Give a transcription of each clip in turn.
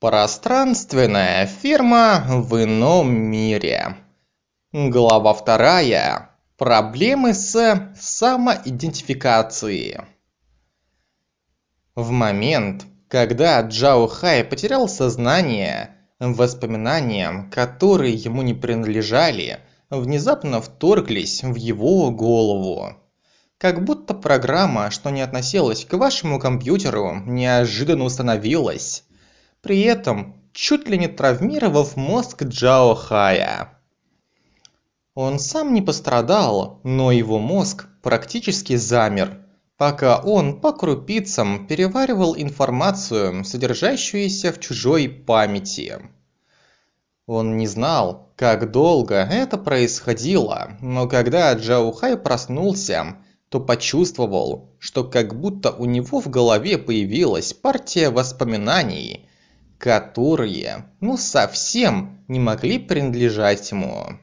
Пространственная фирма в ином мире. Глава вторая. Проблемы с самоидентификацией. В момент, когда Джао Хай потерял сознание, воспоминания, которые ему не принадлежали, внезапно вторглись в его голову. Как будто программа, что не относилась к вашему компьютеру, неожиданно установилась при этом чуть ли не травмировав мозг Джао Хая. Он сам не пострадал, но его мозг практически замер, пока он по крупицам переваривал информацию, содержащуюся в чужой памяти. Он не знал, как долго это происходило, но когда Джао Хай проснулся, то почувствовал, что как будто у него в голове появилась партия воспоминаний, которые ну совсем не могли принадлежать ему.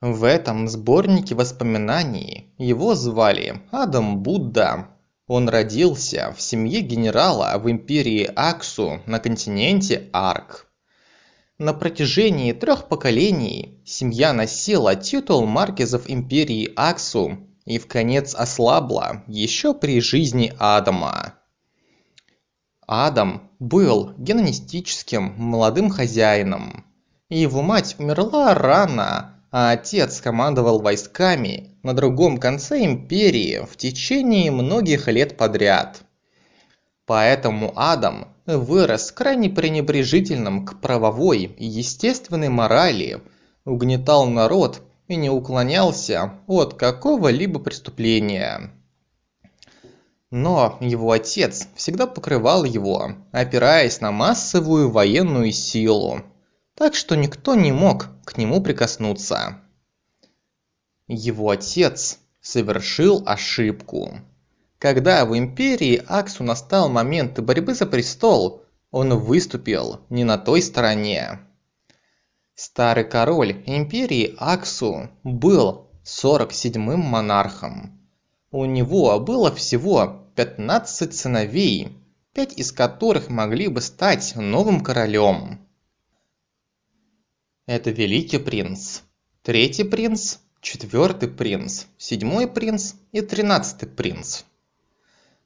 В этом сборнике воспоминаний его звали Адам Будда. Он родился в семье генерала в империи Аксу на континенте Арк. На протяжении трех поколений семья носила титул маркизов империи Аксу и в конец ослабла еще при жизни Адама. Адам был гедонистическим молодым хозяином. Его мать умерла рано, а отец командовал войсками на другом конце империи в течение многих лет подряд. Поэтому Адам вырос крайне пренебрежительным к правовой и естественной морали, угнетал народ и не уклонялся от какого-либо преступления но его отец всегда покрывал его опираясь на массовую военную силу. Так что никто не мог к нему прикоснуться. Его отец совершил ошибку. Когда в империи аксу настал момент борьбы за престол он выступил не на той стороне. Старый король империи аксу был 47-м монархом. У него было всего 15 сыновей, пять из которых могли бы стать новым королем. Это великий принц, третий принц, четвертый принц, седьмой принц и тринадцатый принц.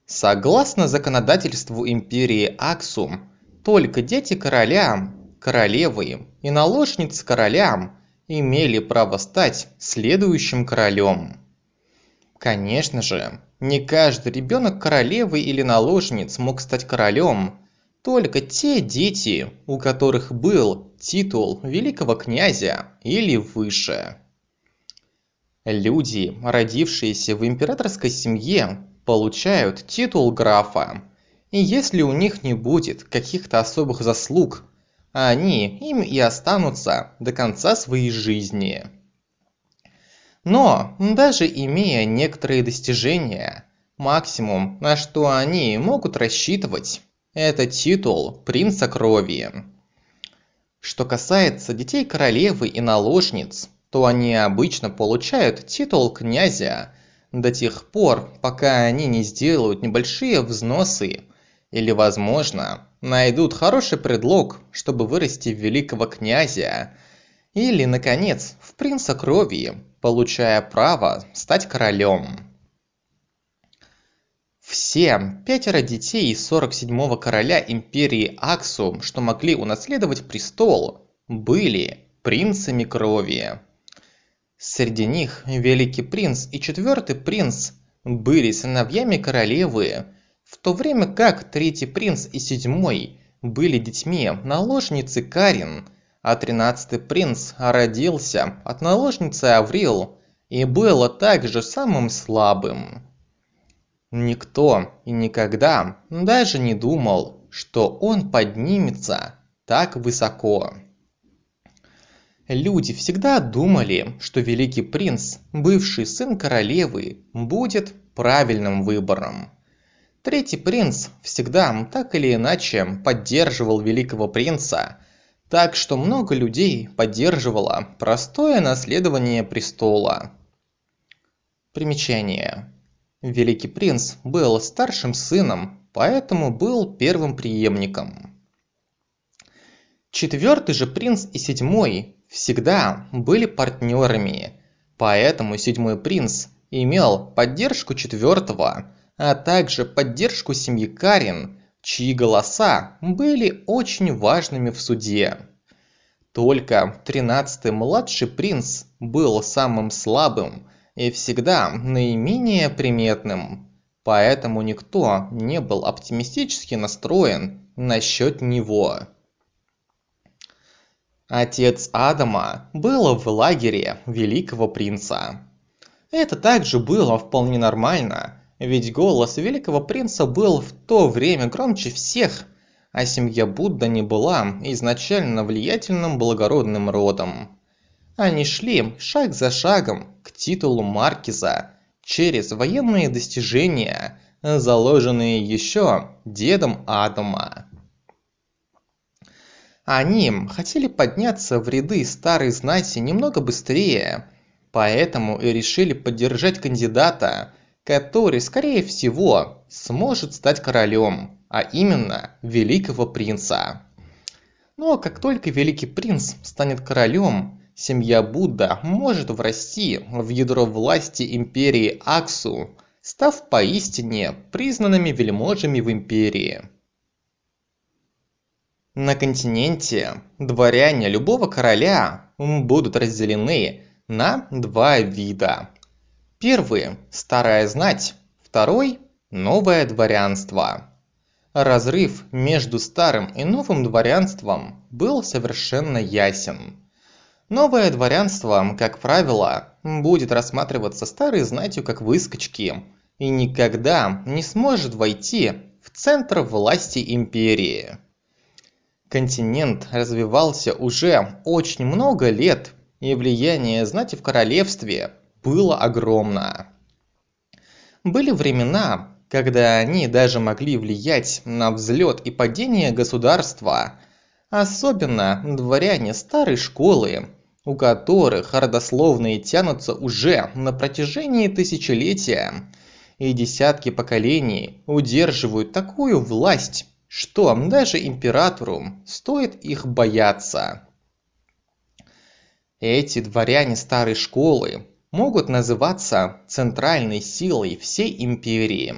Согласно законодательству империи Аксум, только дети короля, королевы и наложницы короля имели право стать следующим королем. Конечно же, не каждый ребенок королевы или наложниц мог стать королем, только те дети, у которых был титул великого князя или выше. Люди, родившиеся в императорской семье, получают титул графа, и если у них не будет каких-то особых заслуг, они им и останутся до конца своей жизни. Но даже имея некоторые достижения, максимум, на что они могут рассчитывать, это титул принца крови. Что касается детей королевы и наложниц, то они обычно получают титул князя до тех пор, пока они не сделают небольшие взносы или, возможно, найдут хороший предлог, чтобы вырасти в великого князя или, наконец, в принца крови, получая право стать королем. Все пятеро детей 47-го короля империи Аксу, что могли унаследовать престол, были принцами крови. Среди них Великий принц и Четвертый принц были сыновьями королевы, в то время как Третий принц и Седьмой были детьми наложницы Карин – а тринадцатый принц родился от наложницы Аврил и был также самым слабым. Никто и никогда даже не думал, что он поднимется так высоко. Люди всегда думали, что Великий Принц, бывший сын королевы, будет правильным выбором. Третий принц всегда так или иначе поддерживал Великого Принца, так что много людей поддерживало простое наследование престола. Примечание. Великий принц был старшим сыном, поэтому был первым преемником. Четвертый же принц и седьмой всегда были партнерами, поэтому седьмой принц имел поддержку четвертого, а также поддержку семьи Карин, чьи голоса были очень важными в суде. Только тринадцатый младший принц был самым слабым и всегда наименее приметным, поэтому никто не был оптимистически настроен насчет него. Отец Адама был в лагере Великого Принца. Это также было вполне нормально, ведь голос Великого Принца был в то время громче всех, а семья Будда не была изначально влиятельным благородным родом. Они шли шаг за шагом к титулу Маркиза через военные достижения, заложенные еще дедом Адама. Они хотели подняться в ряды старой знати немного быстрее, поэтому и решили поддержать кандидата, который, скорее всего, сможет стать королем, а именно великого принца. Но как только великий принц станет королем, семья Будда может врасти в ядро власти империи Аксу, став поистине признанными вельможами в империи. На континенте дворяне любого короля будут разделены на два вида. Первый – старая знать, второй – новое дворянство. Разрыв между старым и новым дворянством был совершенно ясен. Новое дворянство, как правило, будет рассматриваться старой знатью как выскочки и никогда не сможет войти в центр власти империи континент развивался уже очень много лет и влияние знати в королевстве было огромно были времена когда они даже могли влиять на взлет и падение государства особенно дворяне старой школы у которых родословные тянутся уже на протяжении тысячелетия и десятки поколений удерживают такую власть что даже императору стоит их бояться. Эти дворяне старой школы могут называться центральной силой всей империи,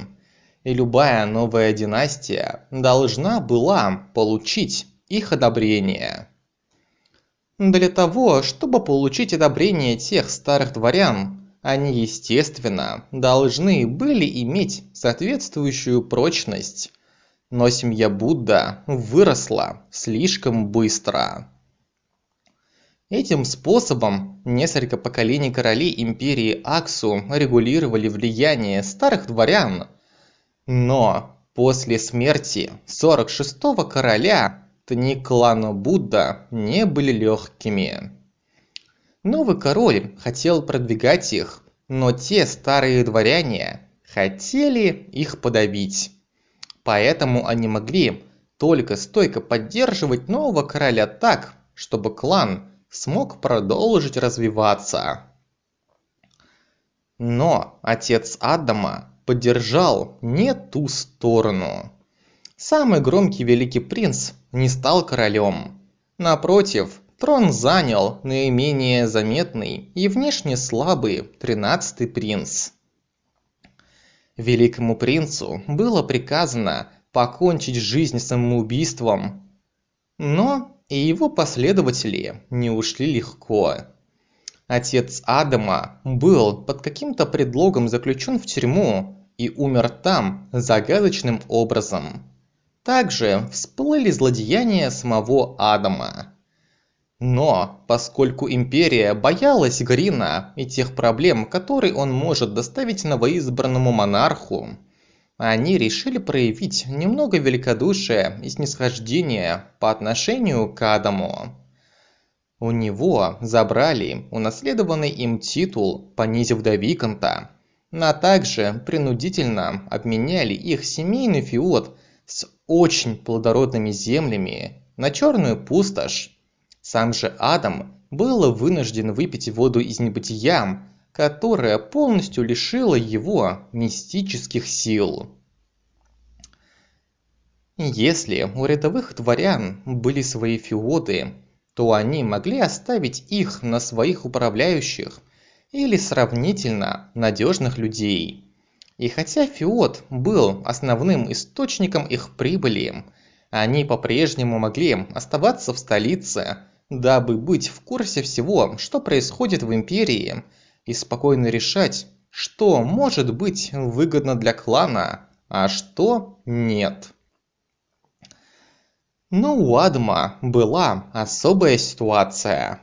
и любая новая династия должна была получить их одобрение. Для того, чтобы получить одобрение тех старых дворян, они, естественно, должны были иметь соответствующую прочность но семья Будда выросла слишком быстро. Этим способом несколько поколений королей империи Аксу регулировали влияние старых дворян. Но после смерти 46-го короля дни клана Будда не были легкими. Новый король хотел продвигать их, но те старые дворяне хотели их подавить поэтому они могли только стойко поддерживать нового короля так чтобы клан смог продолжить развиваться. Но отец адама поддержал не ту сторону. Самый громкий великий принц не стал королем. Напротив трон занял наименее заметный и внешне слабый тринадцатый принц. Великому принцу было приказано покончить жизнь самоубийством но и его последователи не ушли легко. Отец адама был под каким-то предлогом заключен в тюрьму и умер там загадочным образом. Также всплыли злодеяния самого адама. Но поскольку империя боялась грина и тех проблем которые он может доставить новоизбранному монарху они решили проявить немного великодушия и снисхождения по отношению к адаму. У него забрали унаследованный им титул понизив до виконта. А также принудительно обменяли их семейный феод с очень плодородными землями на черную пустошь. Сам же Адам был вынужден выпить воду из небытия, которая полностью лишила его мистических сил. Если у рядовых дворян были свои феоды, то они могли оставить их на своих управляющих или сравнительно надежных людей. И хотя феод был основным источником их прибыли, они по-прежнему могли оставаться в столице, дабы быть в курсе всего, что происходит в империи, и спокойно решать, что может быть выгодно для клана, а что нет. Но у Адма была особая ситуация.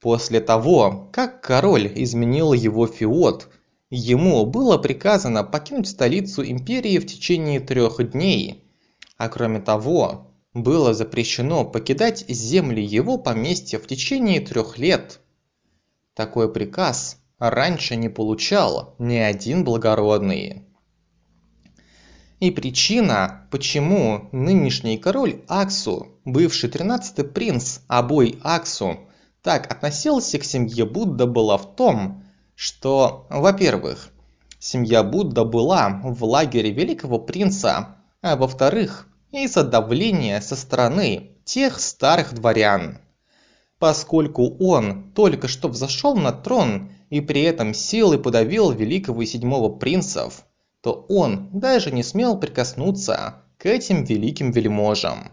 После того, как король изменил его феод, ему было приказано покинуть столицу империи в течение трех дней. А кроме того, было запрещено покидать земли его поместья в течение трех лет. Такой приказ раньше не получал ни один благородный. И причина, почему нынешний король Аксу, бывший тринадцатый принц Абой Аксу, так относился к семье Будда была в том, что, во-первых, семья Будда была в лагере великого принца, а во-вторых, из-за давления со стороны тех старых дворян. Поскольку он только что взошел на трон и при этом силой подавил великого и седьмого принцев, то он даже не смел прикоснуться к этим великим вельможам.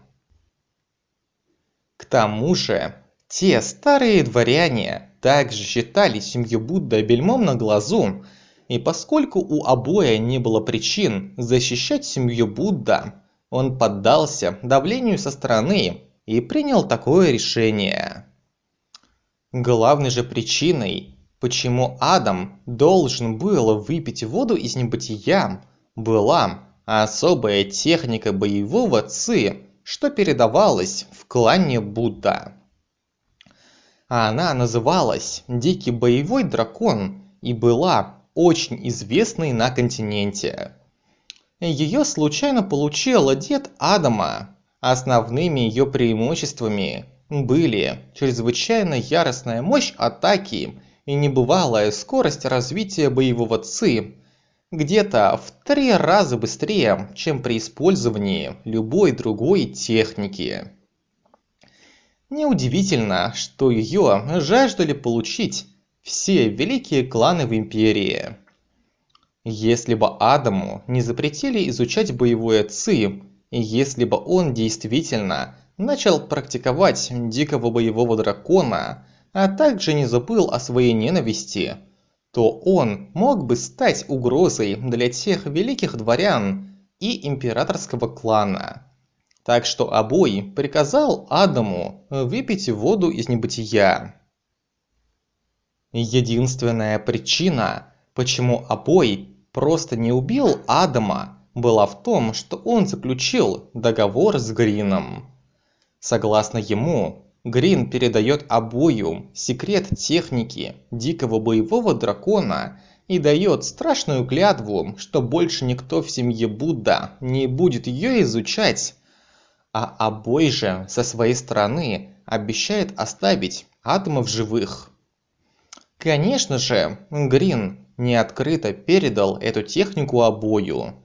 К тому же, те старые дворяне также считали семью Будда бельмом на глазу, и поскольку у обоя не было причин защищать семью Будда, он поддался давлению со стороны и принял такое решение. Главной же причиной почему Адам должен был выпить воду из небытия, была особая техника боевого ци, что передавалась в клане Будда. Она называлась «Дикий боевой дракон» и была очень известной на континенте. Ее случайно получил дед Адама. Основными ее преимуществами были чрезвычайно яростная мощь атаки и небывалая скорость развития боевого ци, где-то в три раза быстрее, чем при использовании любой другой техники. Неудивительно, что ее жаждали получить все великие кланы в Империи. Если бы Адаму не запретили изучать боевое ци, и если бы он действительно начал практиковать дикого боевого дракона, а также не забыл о своей ненависти, то он мог бы стать угрозой для тех великих дворян и императорского клана. Так что Обой приказал Адаму выпить воду из небытия. Единственная причина, почему Обой просто не убил Адама, была в том, что он заключил договор с Грином. Согласно ему, Грин передает обою секрет техники дикого боевого дракона и дает страшную клятву, что больше никто в семье Будда не будет ее изучать. А обой же со своей стороны обещает оставить атомов живых. Конечно же, Грин не открыто передал эту технику обою.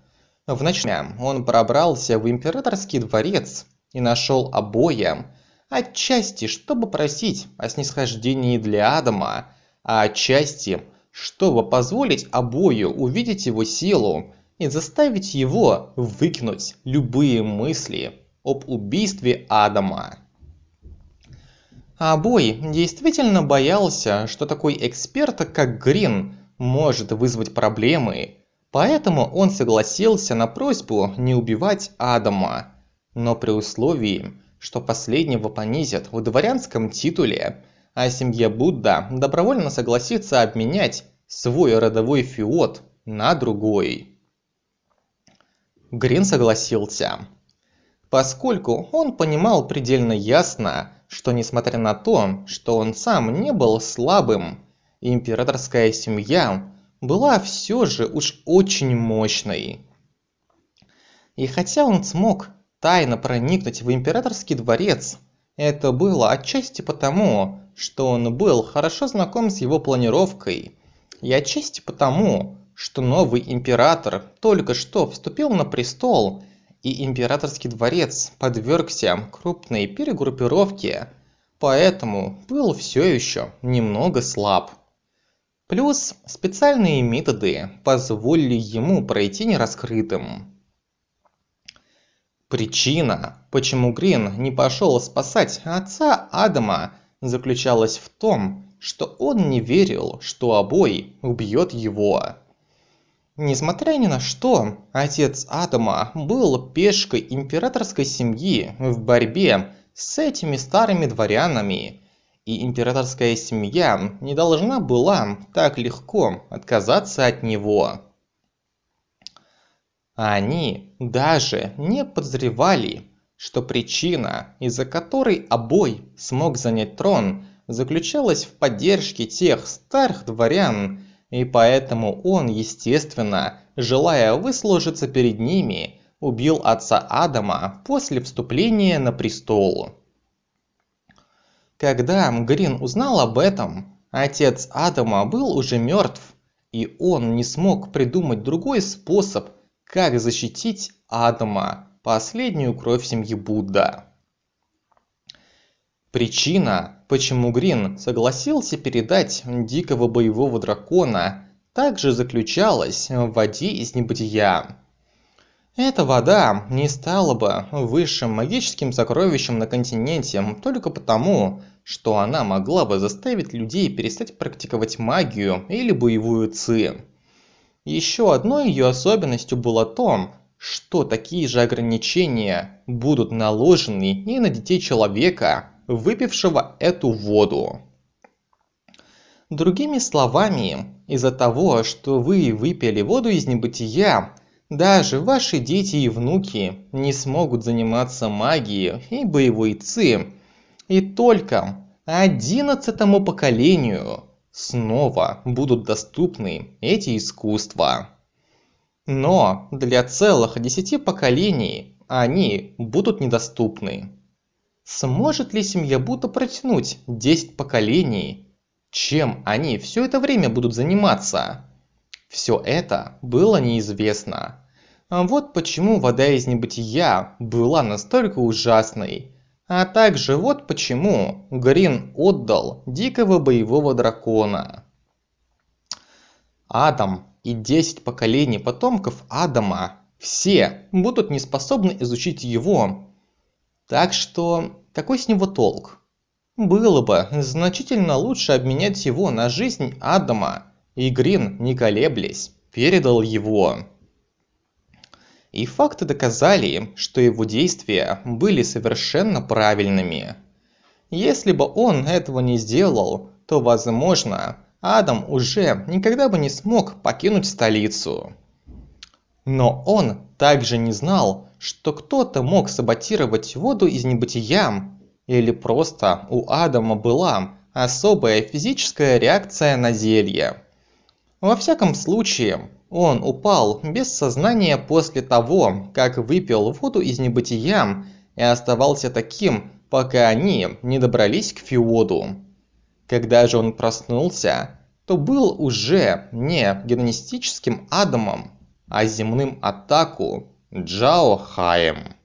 Вначале он пробрался в императорский дворец и нашел обоя, отчасти чтобы просить о снисхождении для Адама, а отчасти чтобы позволить обою увидеть его силу и заставить его выкинуть любые мысли об убийстве Адама. Обой действительно боялся, что такой эксперт, как Грин, может вызвать проблемы, поэтому он согласился на просьбу не убивать Адама, но при условии, что последнего понизят в дворянском титуле, а семья Будда добровольно согласится обменять свой родовой феод на другой. Грин согласился, поскольку он понимал предельно ясно, что несмотря на то, что он сам не был слабым, императорская семья была все же уж очень мощной. И хотя он смог тайно проникнуть в императорский дворец. Это было отчасти потому, что он был хорошо знаком с его планировкой, и отчасти потому, что новый император только что вступил на престол, и императорский дворец подвергся крупной перегруппировке, поэтому был все еще немного слаб. Плюс специальные методы позволили ему пройти нераскрытым. Причина, почему Грин не пошел спасать отца Адама, заключалась в том, что он не верил, что обой убьет его. Несмотря ни на что, отец Адама был пешкой императорской семьи в борьбе с этими старыми дворянами, и императорская семья не должна была так легко отказаться от него. Они даже не подозревали, что причина, из-за которой Обой смог занять трон, заключалась в поддержке тех старых дворян, и поэтому он, естественно, желая выслужиться перед ними, убил отца Адама после вступления на престол. Когда Грин узнал об этом, отец Адама был уже мертв, и он не смог придумать другой способ, как защитить Адама, последнюю кровь семьи Будда. Причина, почему Грин согласился передать дикого боевого дракона, также заключалась в воде из небытия. Эта вода не стала бы высшим магическим сокровищем на континенте только потому, что она могла бы заставить людей перестать практиковать магию или боевую ци. Еще одной ее особенностью было то, что такие же ограничения будут наложены и на детей человека, выпившего эту воду. Другими словами, из-за того, что вы выпили воду из небытия, даже ваши дети и внуки не смогут заниматься магией и боевой ци, и только одиннадцатому поколению снова будут доступны эти искусства. Но для целых десяти поколений они будут недоступны. Сможет ли семья Будда протянуть 10 поколений? Чем они все это время будут заниматься? Все это было неизвестно. Вот почему вода из небытия была настолько ужасной. А также вот почему Грин отдал дикого боевого дракона. Адам и 10 поколений потомков Адама все будут неспособны изучить его. Так что какой с него толк? Было бы значительно лучше обменять его на жизнь Адама, и Грин, не колеблясь, передал его. И факты доказали, что его действия были совершенно правильными. Если бы он этого не сделал, то, возможно, Адам уже никогда бы не смог покинуть столицу. Но он также не знал, что кто-то мог саботировать воду из небытия или просто у Адама была особая физическая реакция на зелье. Во всяком случае, он упал без сознания после того, как выпил воду из небытия и оставался таким, пока они не добрались к Феоду. Когда же он проснулся, то был уже не гедонистическим Адамом, а земным Атаку Джао Хаем.